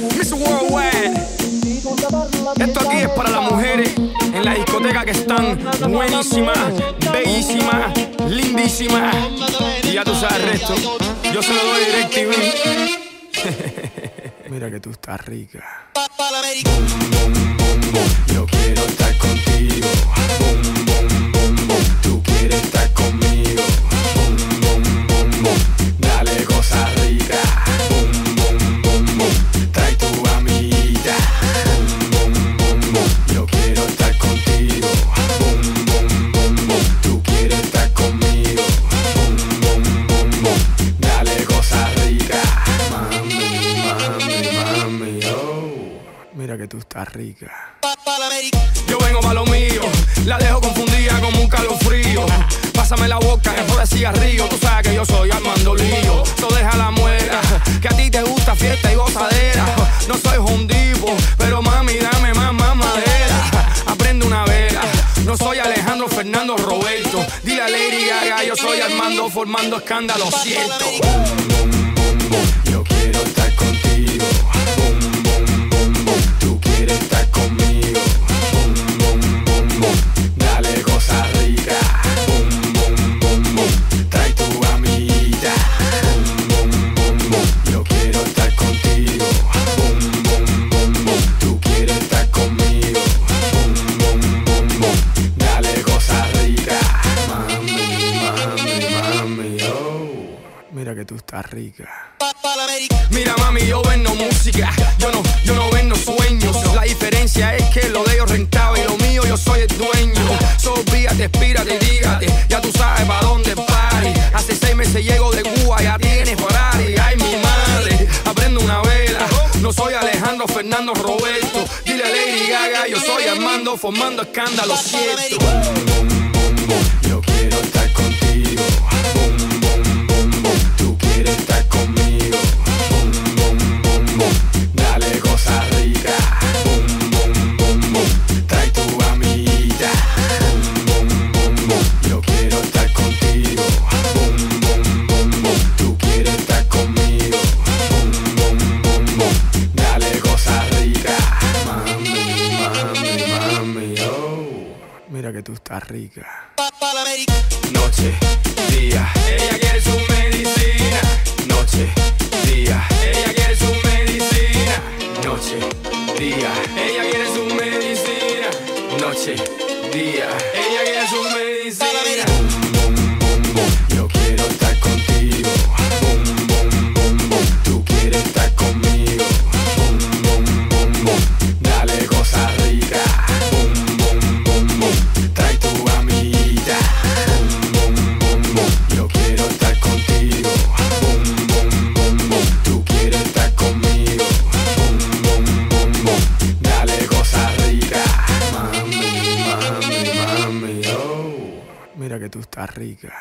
Miss Worldwide. Esto aquí es para las mujeres en la discoteca que están buenísimas, bellísimas, lindísimas. Y ya tú sabes el resto. Yo se lo doy DirecTV. Mira que tú estás rica. Yo quiero estar contigo. Tú estás rica. Yo vengo pa' lo mío, la dejo confundida como un calofrío. Pásame la boca, que de cigarrillo. Tú sabes que yo soy Armando Lío. So deja la muera, que a ti te gusta fiesta y gozadera. No soy hondivo, pero mami, dame más, más madera. Aprende una vela. No soy Alejandro Fernando Roberto. Dile a Lady Gaga, yo soy Armando formando escándalo, cierto. Tú estás rica. Mira mami, yo vendo música, yo no, yo no vendo sueños. La diferencia es que lo de ellos rentable y lo mío yo soy el dueño. So te espírate, dígate, ya tú sabes pa' dónde pari. Hace seis meses llego de Cuba, ya tienes Ferrari. Ay mi madre, aprendo una vela. No soy Alejandro Fernando Roberto. Dile Lady Gaga, yo soy Armando formando escándalo cierto. Mira que tú estás rica. Noche, día, ella quiere su medicina. Noche, día, ella quiere su medicina. Noche, día, ella quiere su medicina. Noche, día, ella quiere su medicina. Mira que tú estás rica.